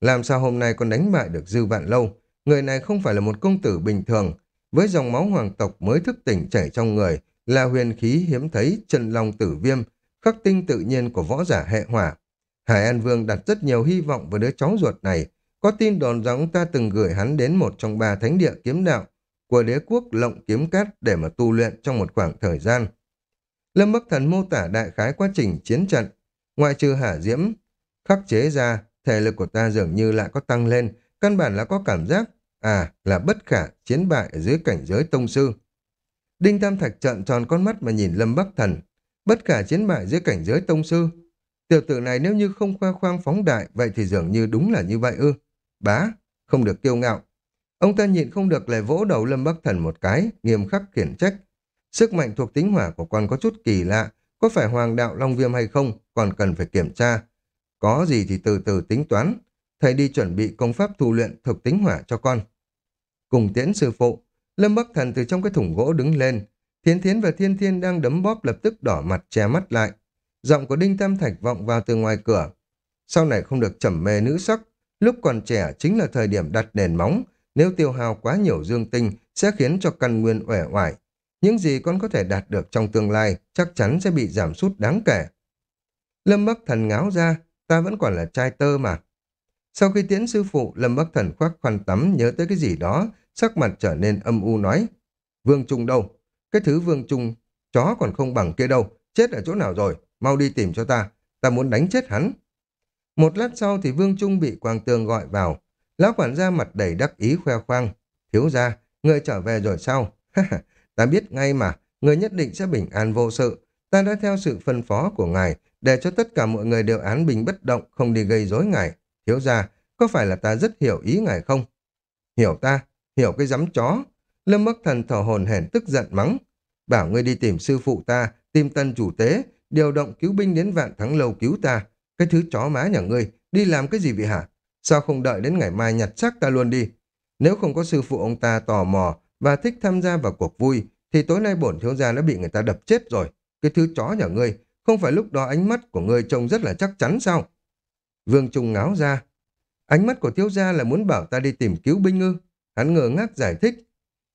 Làm sao hôm nay con đánh bại được Dư Vạn Lâu? Người này không phải là một công tử bình thường. Với dòng máu hoàng tộc mới thức tỉnh chảy trong người, là huyền khí hiếm thấy chân long tử viêm, khắc tinh tự nhiên của võ giả hệ hỏa. Hải An Vương đặt rất nhiều hy vọng vào đứa cháu ruột này, có tin đồn rằng ông ta từng gửi hắn đến một trong ba thánh địa kiếm đạo của đế quốc lộng kiếm cát để mà tu luyện trong một khoảng thời gian. Lâm Bắc Thần mô tả đại khái quá trình chiến trận, ngoại trừ hả diễm, khắc chế ra, thể lực của ta dường như lại có tăng lên, căn bản là có cảm giác, à, là bất khả chiến bại ở dưới cảnh giới tông sư. Đinh Tam Thạch trợn tròn con mắt mà nhìn Lâm Bắc Thần, bất khả chiến bại dưới cảnh giới tông sư. Tiểu tử này nếu như không khoa khoang phóng đại, vậy thì dường như đúng là như vậy ư. Bá, không được kiêu ngạo. Ông ta nhịn không được lại vỗ đầu Lâm Bắc Thần một cái, nghiêm khắc khiển trách. Sức mạnh thuộc tính hỏa của con có chút kỳ lạ, có phải hoàng đạo long viêm hay không, còn cần phải kiểm tra. Có gì thì từ từ tính toán, thầy đi chuẩn bị công pháp tu luyện thuộc tính hỏa cho con. Cùng tiễn sư phụ, Lâm Bắc Thần từ trong cái thùng gỗ đứng lên, Thiến Thiến và Thiên Thiên đang đấm bóp lập tức đỏ mặt che mắt lại. Giọng của Đinh Tam Thạch vọng vào từ ngoài cửa. sau này không được trầm mê nữ sắc. Lúc còn trẻ chính là thời điểm đặt nền móng, nếu tiêu hao quá nhiều dương tinh sẽ khiến cho căn nguyên uể oải. Những gì con có thể đạt được trong tương lai chắc chắn sẽ bị giảm sút đáng kể. Lâm Bắc Thần ngáo ra, ta vẫn còn là trai tơ mà. Sau khi tiễn sư phụ, Lâm Bắc Thần khoác khoăn tắm nhớ tới cái gì đó, sắc mặt trở nên âm u nói. Vương Trung đâu? Cái thứ Vương Trung, chó còn không bằng kia đâu, chết ở chỗ nào rồi? Mau đi tìm cho ta, ta muốn đánh chết hắn. Một lát sau thì Vương Trung bị Quang Tường gọi vào. Lão quản gia mặt đầy đắc ý khoe khoang. Thiếu ra, người trở về rồi sao? ta biết ngay mà, người nhất định sẽ bình an vô sự. Ta đã theo sự phân phó của ngài, để cho tất cả mọi người đều án bình bất động, không đi gây rối ngài. Thiếu ra, có phải là ta rất hiểu ý ngài không? Hiểu ta, hiểu cái dám chó. Lâm Bắc Thần thở hồn hển tức giận mắng. Bảo ngươi đi tìm sư phụ ta, tìm tân chủ tế, điều động cứu binh đến vạn thắng lâu cứu ta. Cái thứ chó má nhà ngươi, đi làm cái gì vậy hả? Sao không đợi đến ngày mai nhặt xác ta luôn đi? Nếu không có sư phụ ông ta tò mò và thích tham gia vào cuộc vui, thì tối nay bổn thiếu gia đã bị người ta đập chết rồi. Cái thứ chó nhà ngươi, không phải lúc đó ánh mắt của ngươi trông rất là chắc chắn sao? Vương Trung ngáo ra. Ánh mắt của thiếu gia là muốn bảo ta đi tìm cứu binh ư? Hắn ngờ ngác giải thích.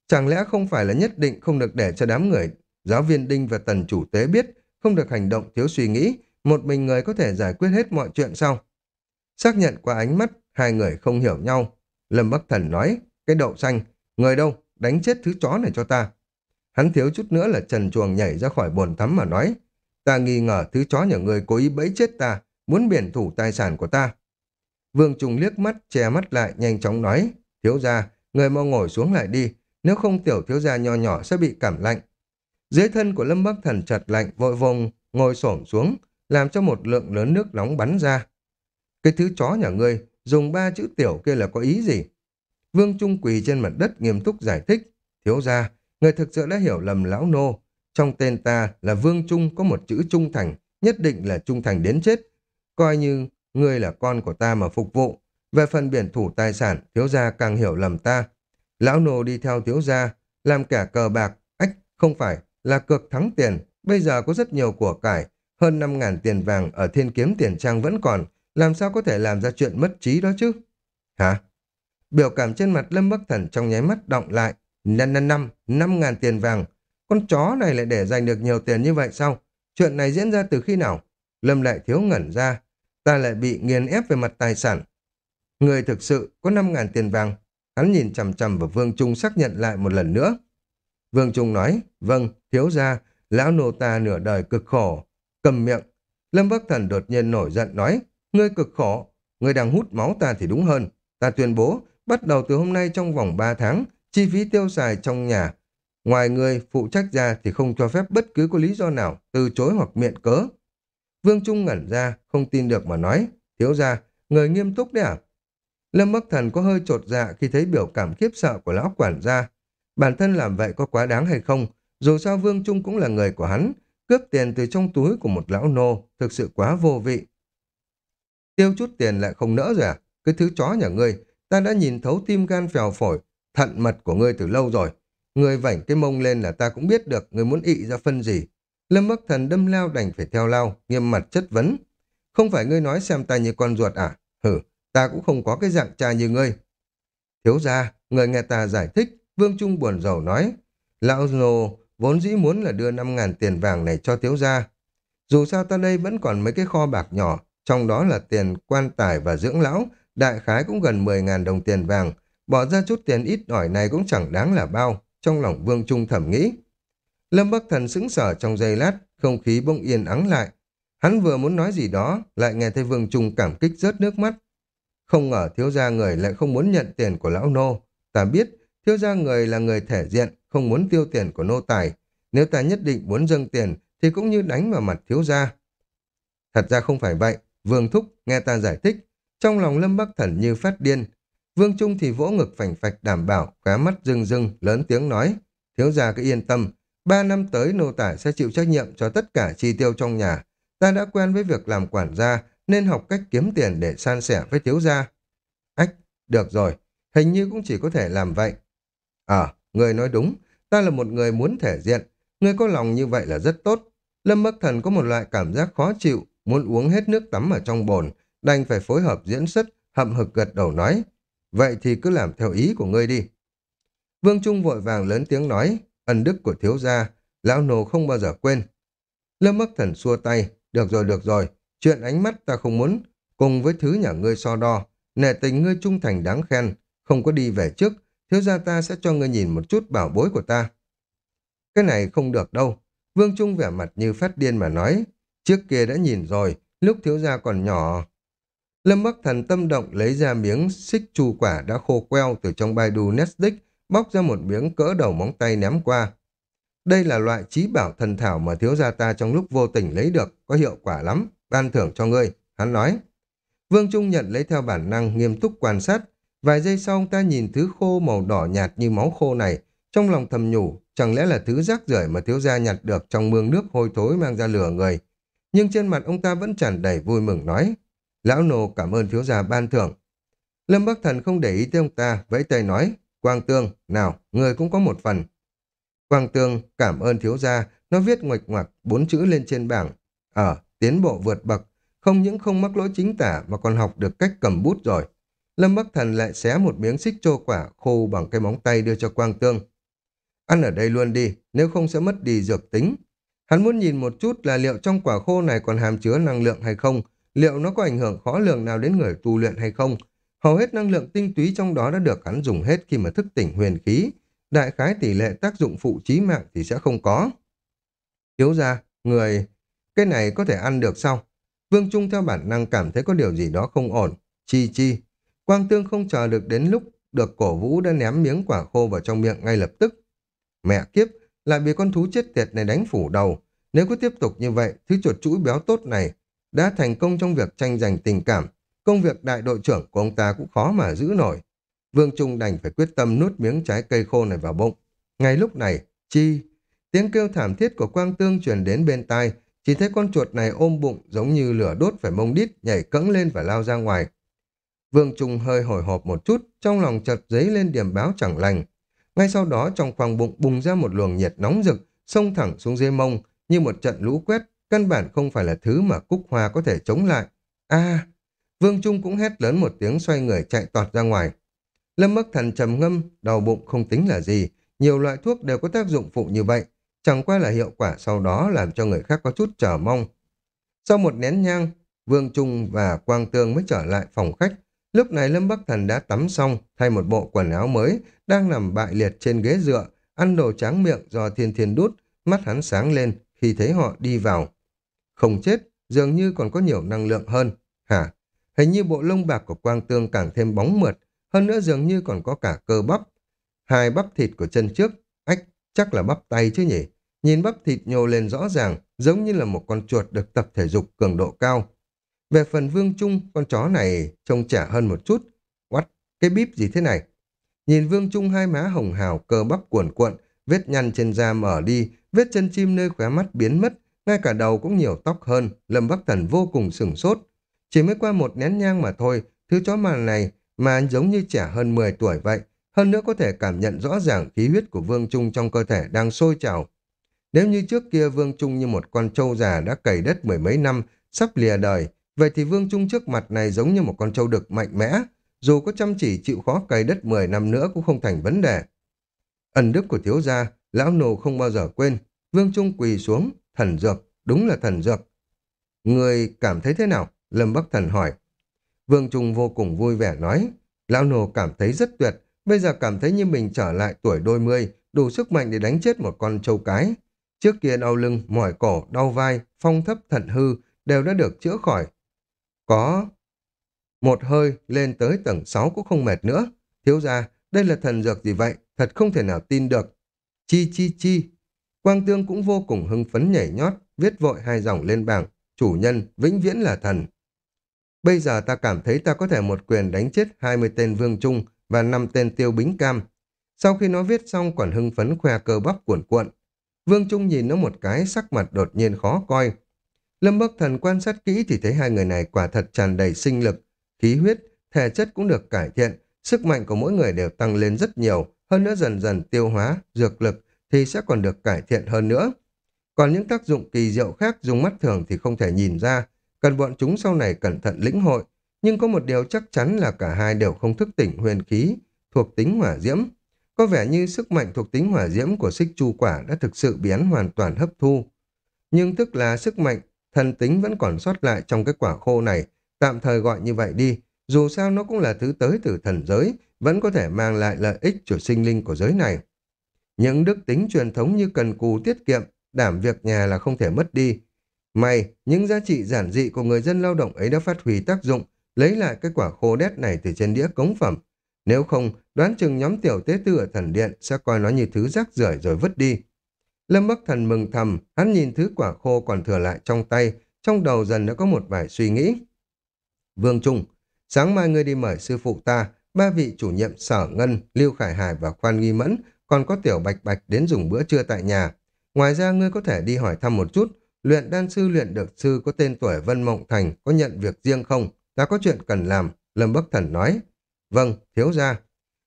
Chẳng lẽ không phải là nhất định không được để cho đám người giáo viên Đinh và Tần chủ tế biết không được hành động thiếu suy nghĩ, một mình người có thể giải quyết hết mọi chuyện sao? Xác nhận qua ánh mắt, hai người không hiểu nhau. Lâm Bắc Thần nói, cái đậu xanh, người đâu, đánh chết thứ chó này cho ta. Hắn thiếu chút nữa là trần chuồng nhảy ra khỏi bồn tắm mà nói, ta nghi ngờ thứ chó nhà người cố ý bẫy chết ta, muốn biển thủ tài sản của ta. Vương Trung liếc mắt, che mắt lại, nhanh chóng nói, thiếu gia, người mau ngồi xuống lại đi, nếu không tiểu thiếu gia nho nhỏ sẽ bị cảm lạnh. Dưới thân của Lâm Bắc Thần chặt lạnh, vội vông, ngồi xổm xuống, làm cho một lượng lớn nước nóng bắn ra. Cái thứ chó nhà ngươi, dùng ba chữ tiểu kia là có ý gì? Vương Trung quỳ trên mặt đất nghiêm túc giải thích. Thiếu gia, người thực sự đã hiểu lầm lão nô. Trong tên ta là Vương Trung có một chữ trung thành, nhất định là trung thành đến chết. Coi như ngươi là con của ta mà phục vụ. Về phần biển thủ tài sản, thiếu gia càng hiểu lầm ta. Lão nô đi theo thiếu gia, làm kẻ cờ bạc, ách, không phải, là cược thắng tiền. Bây giờ có rất nhiều của cải, hơn 5.000 tiền vàng ở thiên kiếm tiền trang vẫn còn, làm sao có thể làm ra chuyện mất trí đó chứ? Hả? Biểu cảm trên mặt Lâm Bắc Thần trong nháy mắt động lại. Năm năm năm, năm ngàn tiền vàng. Con chó này lại để giành được nhiều tiền như vậy sao? Chuyện này diễn ra từ khi nào? Lâm lại thiếu ngẩn ra. Ta lại bị nghiền ép về mặt tài sản. Người thực sự có năm ngàn tiền vàng. Hắn nhìn chằm chằm vào Vương Trung xác nhận lại một lần nữa. Vương Trung nói, vâng, thiếu ra, lão nô ta nửa đời cực khổ. Cầm miệng. Lâm Bắc Thần đột nhiên nổi giận nói, ngươi cực khổ, ngươi đang hút máu ta thì đúng hơn. Ta tuyên bố, bắt đầu từ hôm nay trong vòng 3 tháng, chi phí tiêu xài trong nhà. Ngoài người phụ trách ra thì không cho phép bất cứ có lý do nào từ chối hoặc miệng cớ. Vương Trung ngẩn ra, không tin được mà nói, thiếu ra, người nghiêm túc đấy à? Lâm Bắc Thần có hơi trột dạ khi thấy biểu cảm khiếp sợ của lão quản gia. Bản thân làm vậy có quá đáng hay không? Dù sao Vương Trung cũng là người của hắn, cướp tiền từ trong túi của một lão nô, thực sự quá vô vị. Tiêu chút tiền lại không nỡ rồi à? Cái thứ chó nhà ngươi, ta đã nhìn thấu tim gan phèo phổi, thận mật của ngươi từ lâu rồi. Ngươi vảnh cái mông lên là ta cũng biết được ngươi muốn ị ra phân gì. Lâm Bắc Thần đâm lao đành phải theo lao, nghiêm mặt chất vấn. Không phải ngươi nói xem ta như con ruột à? Hử, ta cũng không có cái dạng cha như ngươi. Thiếu ra, người nghe ta giải thích, Vương Trung buồn rầu nói. Lão Nô vốn dĩ muốn là đưa 5.000 tiền vàng này cho thiếu gia. Dù sao ta đây vẫn còn mấy cái kho bạc nhỏ, trong đó là tiền quan tài và dưỡng lão, đại khái cũng gần 10.000 đồng tiền vàng, bỏ ra chút tiền ít ỏi này cũng chẳng đáng là bao, trong lòng Vương Trung thẩm nghĩ. Lâm Bắc Thần sững sờ trong giây lát, không khí bỗng yên ắng lại. Hắn vừa muốn nói gì đó, lại nghe thấy Vương Trung cảm kích rớt nước mắt. Không ngờ thiếu gia người lại không muốn nhận tiền của lão nô. Ta biết, thiếu gia người là người thể diện, không muốn tiêu tiền của nô tài. Nếu ta nhất định muốn dâng tiền, thì cũng như đánh vào mặt thiếu gia. Thật ra không phải vậy, Vương Thúc nghe ta giải thích, trong lòng Lâm Bắc Thần như phát điên. Vương Trung thì vỗ ngực phành phạch đảm bảo, khóa mắt rưng rưng, lớn tiếng nói, thiếu gia cứ yên tâm, ba năm tới nô tài sẽ chịu trách nhiệm cho tất cả chi tiêu trong nhà. Ta đã quen với việc làm quản gia, nên học cách kiếm tiền để san sẻ với thiếu gia. Ách, được rồi, hình như cũng chỉ có thể làm vậy. Ờ, người nói đúng, ta là một người muốn thể diện, người có lòng như vậy là rất tốt. Lâm Bắc Thần có một loại cảm giác khó chịu, muốn uống hết nước tắm ở trong bồn, đành phải phối hợp diễn xuất, hậm hực gật đầu nói. Vậy thì cứ làm theo ý của ngươi đi. Vương Trung vội vàng lớn tiếng nói, ân đức của thiếu gia, lão nô không bao giờ quên. Lâm Bắc Thần xua tay, được rồi, được rồi, chuyện ánh mắt ta không muốn, cùng với thứ nhà ngươi so đo, nể tình ngươi trung thành đáng khen, không có đi về trước, thiếu gia ta sẽ cho ngươi nhìn một chút bảo bối của ta. Cái này không được đâu, Vương Trung vẻ mặt như phát điên mà nói, trước kia đã nhìn rồi, lúc thiếu gia còn nhỏ. Lâm Bắc Thần tâm động lấy ra miếng xích chu quả đã khô queo từ trong Baidu Netflix, bóc ra một miếng cỡ đầu móng tay ném qua. Đây là loại trí bảo thần thảo mà thiếu gia ta trong lúc vô tình lấy được, có hiệu quả lắm, ban thưởng cho ngươi, hắn nói. Vương Trung nhận lấy theo bản năng nghiêm túc quan sát, vài giây sau ông ta nhìn thứ khô màu đỏ nhạt như máu khô này, trong lòng thầm nhủ, chẳng lẽ là thứ rác rưởi mà thiếu gia nhặt được trong mương nước hôi thối mang ra lửa người. Nhưng trên mặt ông ta vẫn tràn đầy vui mừng nói, lão nô cảm ơn thiếu gia ban thưởng. Lâm Bắc Thần không để ý tới ông ta, vẫy tay nói, Quang Tương, nào, người cũng có một phần. Quang Tương cảm ơn thiếu gia, nó viết ngoạch ngoạc bốn chữ lên trên bảng. Ở, tiến bộ vượt bậc, không những không mắc lỗi chính tả mà còn học được cách cầm bút rồi. Lâm Bắc Thần lại xé một miếng xích trô quả khô bằng cái móng tay đưa cho Quang Tương. Ăn ở đây luôn đi, nếu không sẽ mất đi dược tính. Hắn muốn nhìn một chút là liệu trong quả khô này còn hàm chứa năng lượng hay không, liệu nó có ảnh hưởng khó lường nào đến người tu luyện hay không. Hầu hết năng lượng tinh túy trong đó đã được hắn dùng hết khi mà thức tỉnh huyền khí, đại khái tỷ lệ tác dụng phụ trí mạng thì sẽ không có. Thiếu ra, người, cái này có thể ăn được sao? Vương Trung theo bản năng cảm thấy có điều gì đó không ổn. Chi chi. Quang Tương không chờ được đến lúc được cổ vũ đã ném miếng quả khô vào trong miệng ngay lập tức. Mẹ kiếp, lại bị con thú chết tiệt này đánh phủ đầu. Nếu cứ tiếp tục như vậy, thứ chuột chuỗi béo tốt này đã thành công trong việc tranh giành tình cảm. Công việc đại đội trưởng của ông ta cũng khó mà giữ nổi. Vương Trung đành phải quyết tâm nuốt miếng trái cây khô này vào bụng. Ngay lúc này, chi, tiếng kêu thảm thiết của Quang Tương truyền đến bên tai, chỉ thấy con chuột này ôm bụng giống như lửa đốt phải mông đít, nhảy cẫng lên và lao ra ngoài. Vương Trung hơi hồi hộp một chút, trong lòng chợt dấy lên điểm báo chẳng lành. Ngay sau đó trong khoang bụng bùng ra một luồng nhiệt nóng rực, xông thẳng xuống dưới mông, như một trận lũ quét, căn bản không phải là thứ mà Cúc Hoa có thể chống lại. a Vương Trung cũng hét lớn một tiếng xoay người chạy tọt ra ngoài. Lâm Bắc Thần trầm ngâm, đau bụng không tính là gì, nhiều loại thuốc đều có tác dụng phụ như vậy, chẳng qua là hiệu quả sau đó làm cho người khác có chút chờ mong. Sau một nén nhang, Vương Trung và Quang Tương mới trở lại phòng khách. Lúc này Lâm Bắc Thần đã tắm xong, thay một bộ quần áo mới, đang nằm bại liệt trên ghế dựa, ăn đồ tráng miệng do thiên thiên đút, mắt hắn sáng lên khi thấy họ đi vào. Không chết, dường như còn có nhiều năng lượng hơn. Hả? Hình như bộ lông bạc của Quang Tương càng thêm bóng mượt, hơn nữa dường như còn có cả cơ bắp. Hai bắp thịt của chân trước, chắc là bắp tay chứ nhỉ? Nhìn bắp thịt nhô lên rõ ràng, giống như là một con chuột được tập thể dục cường độ cao. Về phần vương trung, con chó này trông trẻ hơn một chút. What? Cái bíp gì thế này? Nhìn vương trung hai má hồng hào, cơ bắp cuồn cuộn, vết nhăn trên da mở đi, vết chân chim nơi khóe mắt biến mất, ngay cả đầu cũng nhiều tóc hơn, Lâm Bắc Thần vô cùng sửng sốt. Chỉ mới qua một nén nhang mà thôi, thứ chó mà này mà giống như trẻ hơn 10 tuổi vậy, hơn nữa có thể cảm nhận rõ ràng khí huyết của Vương Trung trong cơ thể đang sôi trào. Nếu như trước kia Vương Trung như một con trâu già đã cày đất mười mấy năm, sắp lìa đời, vậy thì Vương Trung trước mặt này giống như một con trâu đực mạnh mẽ, dù có chăm chỉ chịu khó cày đất 10 năm nữa cũng không thành vấn đề. Ẩn đức của thiếu gia, lão nô không bao giờ quên, Vương Trung quỳ xuống, thần dược, đúng là thần dược. Người cảm thấy thế nào? Lâm Bắc Thần hỏi. Vương Trung vô cùng vui vẻ nói, Lão Nô cảm thấy rất tuyệt, bây giờ cảm thấy như mình trở lại tuổi đôi mươi, đủ sức mạnh để đánh chết một con trâu cái. Trước kia đau lưng, mỏi cổ, đau vai, phong thấp thận hư đều đã được chữa khỏi. Có một hơi lên tới tầng 6 cũng không mệt nữa. Thiếu ra, đây là thần dược gì vậy? Thật không thể nào tin được. Chi chi chi. Quang Tương cũng vô cùng hưng phấn nhảy nhót, viết vội hai dòng lên bảng. Chủ nhân, vĩnh viễn là thần. Bây giờ ta cảm thấy ta có thể một quyền đánh chết 20 tên vương trung và năm tên tiêu bính cam. Sau khi nó viết xong còn hưng phấn khoe cơ bắp cuộn cuộn. Vương Trung nhìn nó một cái sắc mặt đột nhiên khó coi. Lâm Bắc Thần quan sát kỹ thì thấy hai người này quả thật tràn đầy sinh lực, khí huyết, thể chất cũng được cải thiện, sức mạnh của mỗi người đều tăng lên rất nhiều, hơn nữa dần dần tiêu hóa, dược lực thì sẽ còn được cải thiện hơn nữa. Còn những tác dụng kỳ diệu khác dùng mắt thường thì không thể nhìn ra, cần bọn chúng sau này cẩn thận lĩnh hội, nhưng có một điều chắc chắn là cả hai đều không thức tỉnh huyền khí thuộc tính hỏa diễm. Có vẻ như sức mạnh thuộc tính hỏa diễm của xích chu quả đã thực sự biến hoàn toàn hấp thu. Nhưng tức là sức mạnh, thần tính vẫn còn sót lại trong cái quả khô này, tạm thời gọi như vậy đi, dù sao nó cũng là thứ tới từ thần giới, vẫn có thể mang lại lợi ích cho sinh linh của giới này. Những đức tính truyền thống như cần cù tiết kiệm, đảm việc nhà là không thể mất đi. May, những giá trị giản dị của người dân lao động ấy đã phát huy tác dụng, lấy lại cái quả khô đét này từ trên đĩa cống phẩm. Nếu không, đoán chừng nhóm tiểu tế tư ở thần điện sẽ coi nó như thứ rác rưởi rồi vứt đi. Lâm Bắc Thần mừng thầm, hắn nhìn thứ quả khô còn thừa lại trong tay, trong đầu dần đã có một vài suy nghĩ. Vương Trung, sáng mai ngươi đi mời sư phụ ta, ba vị chủ nhiệm Sở Ngân, Lưu Khải Hải và Khoan Nghi Mẫn, còn có Tiểu Bạch Bạch đến dùng bữa trưa tại nhà. Ngoài ra ngươi có thể đi hỏi thăm một chút, luyện đan sư luyện được sư có tên tuổi Vân Mộng Thành có nhận việc riêng không? Ta có chuyện cần làm, Lâm Bắc Thần nói. Vâng, thiếu gia.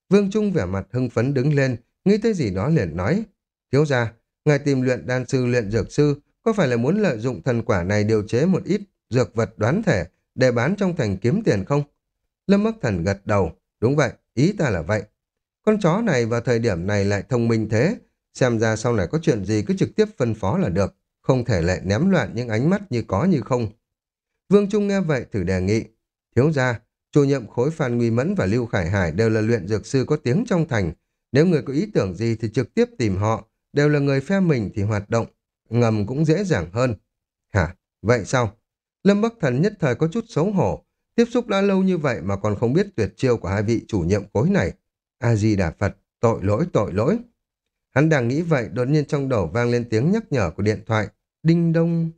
Vương Trung vẻ mặt hưng phấn đứng lên, nghĩ tới gì đó liền nói. Thiếu gia, ngài tìm luyện đan sư luyện dược sư, có phải là muốn lợi dụng thần quả này điều chế một ít dược vật đoán thể để bán trong thành kiếm tiền không? Lâm Bắc Thần gật đầu, đúng vậy, ý ta là vậy. Con chó này vào thời điểm này lại thông minh thế, xem ra sau này có chuyện gì cứ trực tiếp phân phó là được, không thể lại ném loạn những ánh mắt như có như không. Vương Trung nghe vậy thử đề nghị, thiếu gia, chủ nhiệm khối Phan Nguy Mẫn và Lưu Khải Hải đều là luyện dược sư có tiếng trong thành, nếu người có ý tưởng gì thì trực tiếp tìm họ, đều là người phe mình thì hoạt động, ngầm cũng dễ dàng hơn. Hả? Vậy sao? Lâm Bắc Thần nhất thời có chút xấu hổ, tiếp xúc đã lâu như vậy mà còn không biết tuyệt chiêu của hai vị chủ nhiệm khối này. A-di-đà Phật, tội lỗi, tội lỗi. Hắn đang nghĩ vậy, đột nhiên trong đầu vang lên tiếng nhắc nhở của điện thoại. Đinh đông.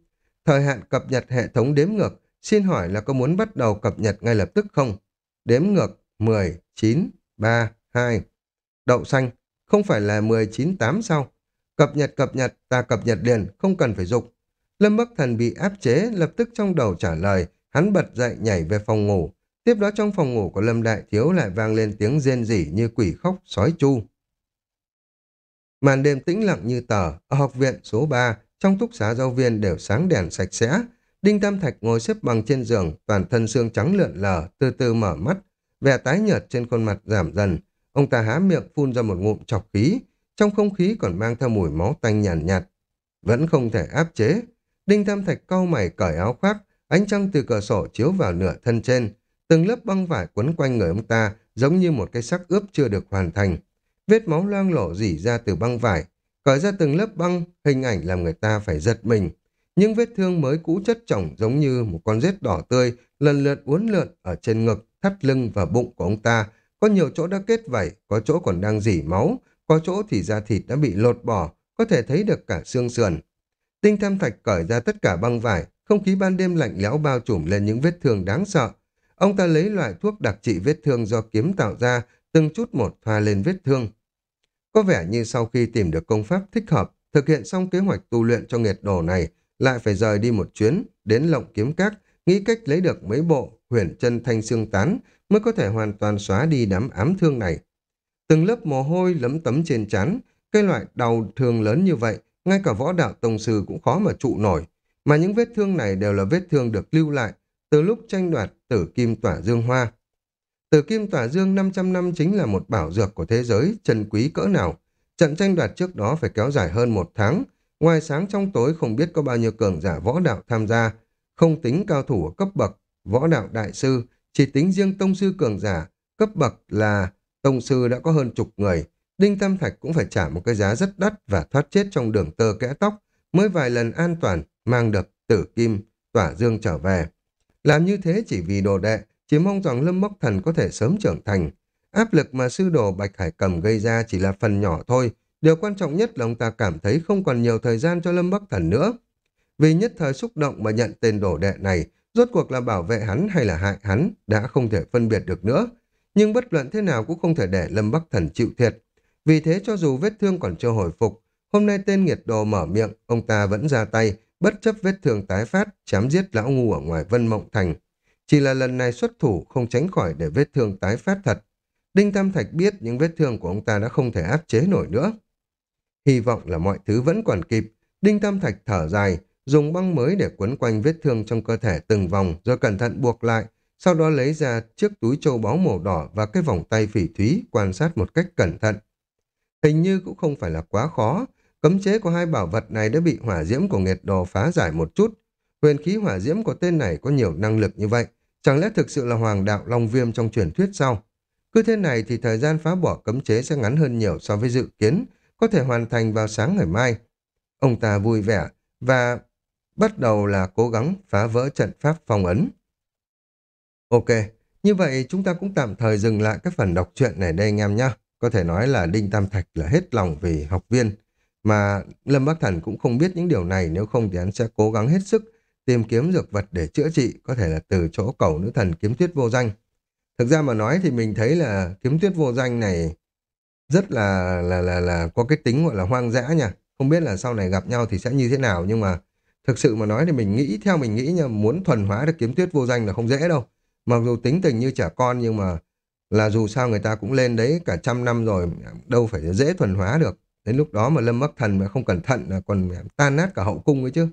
Thời hạn cập nhật hệ thống đếm ngược, xin hỏi là có muốn bắt đầu cập nhật ngay lập tức không? Đếm ngược 10, 9, 3, 2. Đậu xanh, không phải là 10, 9, 8 sao? Cập nhật cập nhật, ta cập nhật liền, không cần phải dục. Lâm Bắc Thần bị áp chế, lập tức trong đầu trả lời, hắn bật dậy nhảy về phòng ngủ. Tiếp đó trong phòng ngủ của Lâm Đại Thiếu lại vang lên tiếng rên rỉ như quỷ khóc, sói chu. Màn đêm tĩnh lặng như tờ, ở học viện số 3, trong túc xá giáo viên đều sáng đèn sạch sẽ. Đinh Tam Thạch ngồi xếp bằng trên giường, toàn thân xương trắng lượn lờ, từ từ mở mắt, vẻ tái nhợt trên khuôn mặt giảm dần. Ông ta há miệng phun ra một ngụm chọc khí, trong không khí còn mang theo mùi máu tanh nhàn nhạt, nhạt. Vẫn không thể áp chế. Đinh Tam Thạch cau mày cởi áo khoác, ánh trăng từ cửa sổ chiếu vào nửa thân trên. Từng lớp băng vải quấn quanh người ông ta giống như một cái sắc ướp chưa được hoàn thành. Vết máu loang lổ dỉ ra từ băng vải, cởi ra từng lớp băng, hình ảnh làm người ta phải giật mình. Những vết thương mới cũ chất chồng giống như một con rết đỏ tươi, lần lượt uốn lượn ở trên ngực, thắt lưng và bụng của ông ta. Có nhiều chỗ đã kết vảy, có chỗ còn đang dỉ máu, có chỗ thì da thịt đã bị lột bỏ, có thể thấy được cả xương sườn. Tinh tham thạch cởi ra tất cả băng vải, không khí ban đêm lạnh lẽo bao trùm lên những vết thương đáng sợ. Ông ta lấy loại thuốc đặc trị vết thương do kiếm tạo ra, từng chút một thoa lên vết thương. Có vẻ như sau khi tìm được công pháp thích hợp, thực hiện xong kế hoạch tu luyện cho nghiệt đồ này, lại phải rời đi một chuyến, đến lộng kiếm các, nghĩ cách lấy được mấy bộ huyền chân thanh xương tán mới có thể hoàn toàn xóa đi đám ám thương này. Từng lớp mồ hôi lấm tấm trên trán, cái loại đau thương lớn như vậy, ngay cả võ đạo tông sư cũng khó mà trụ nổi. Mà những vết thương này đều là vết thương được lưu lại từ lúc tranh đoạt tử kim tỏa dương hoa. Tử kim tỏa dương 500 năm chính là một bảo dược của thế giới, chân quý cỡ nào. Trận tranh đoạt trước đó phải kéo dài hơn một tháng. Ngoài sáng trong tối không biết có bao nhiêu cường giả võ đạo tham gia. Không tính cao thủ ở cấp bậc, võ đạo đại sư, chỉ tính riêng tông sư cường giả, cấp bậc là tông sư đã có hơn chục người. Đinh Tam Thạch cũng phải trả một cái giá rất đắt và thoát chết trong đường tơ kẽ tóc, mới vài lần an toàn mang được tử kim, tỏa dương trở về. Làm như thế chỉ vì đồ đệ, chỉ mong rằng Lâm Mốc Thần có thể sớm trưởng thành. Áp lực mà sư đồ Bạch Hải Cầm gây ra chỉ là phần nhỏ thôi, điều quan trọng nhất là ông ta cảm thấy không còn nhiều thời gian cho Lâm Bắc Thần nữa. Vì nhất thời xúc động mà nhận tên đổ đệ này, rốt cuộc là bảo vệ hắn hay là hại hắn, đã không thể phân biệt được nữa. Nhưng bất luận thế nào cũng không thể để Lâm Bắc Thần chịu thiệt. Vì thế cho dù vết thương còn chưa hồi phục, hôm nay tên nghiệt đồ mở miệng, ông ta vẫn ra tay, bất chấp vết thương tái phát, chém giết lão ngu ở ngoài Vân Mộng Thành. Chỉ là lần này xuất thủ không tránh khỏi để vết thương tái phát thật. Đinh Tam Thạch biết những vết thương của ông ta đã không thể áp chế nổi nữa. Hy vọng là mọi thứ vẫn còn kịp. Đinh Tam Thạch thở dài, dùng băng mới để quấn quanh vết thương trong cơ thể từng vòng rồi cẩn thận buộc lại, sau đó lấy ra chiếc túi châu báu màu đỏ và cái vòng tay phỉ thúy quan sát một cách cẩn thận. Hình như cũng không phải là quá khó, cấm chế của hai bảo vật này đã bị hỏa diễm của nghiệt đồ phá giải một chút. Huyền khí hỏa diễm của tên này có nhiều năng lực như vậy, chẳng lẽ thực sự là hoàng đạo long viêm trong truyền thuyết sao? Cứ thế này thì thời gian phá bỏ cấm chế sẽ ngắn hơn nhiều so với dự kiến, có thể hoàn thành vào sáng ngày mai. Ông ta vui vẻ và bắt đầu là cố gắng phá vỡ trận pháp phong ấn. Ok, như vậy chúng ta cũng tạm thời dừng lại cái phần đọc truyện này đây anh em nhé. Có thể nói là Đinh Tam Thạch là hết lòng vì học viên, mà Lâm Bắc Thần cũng không biết những điều này nếu không thì hắn sẽ cố gắng hết sức tìm kiếm dược vật để chữa trị, có thể là từ chỗ cầu nữ thần kiếm tuyết vô danh. Thực ra mà nói thì mình thấy là kiếm tuyết vô danh này rất là là là là có cái tính, gọi là, hoang dã nha. Không biết là sau này gặp nhau thì sẽ như thế nào, nhưng mà thực sự mà nói thì mình nghĩ, theo mình nghĩ nha, muốn thuần hóa được kiếm tuyết vô danh là không dễ đâu. Mặc dù tính tình như trẻ con nhưng mà là dù sao người ta cũng lên đấy cả trăm năm rồi, đâu phải dễ thuần hóa được. Đến lúc đó mà Lâm Bắc Thần mà không cẩn thận là còn tan nát cả hậu cung ấy chứ.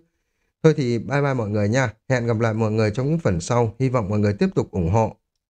Thôi thì bye bye mọi người nha. Hẹn gặp lại mọi người trong những phần sau. Hy vọng mọi người tiếp tục ủng hộ.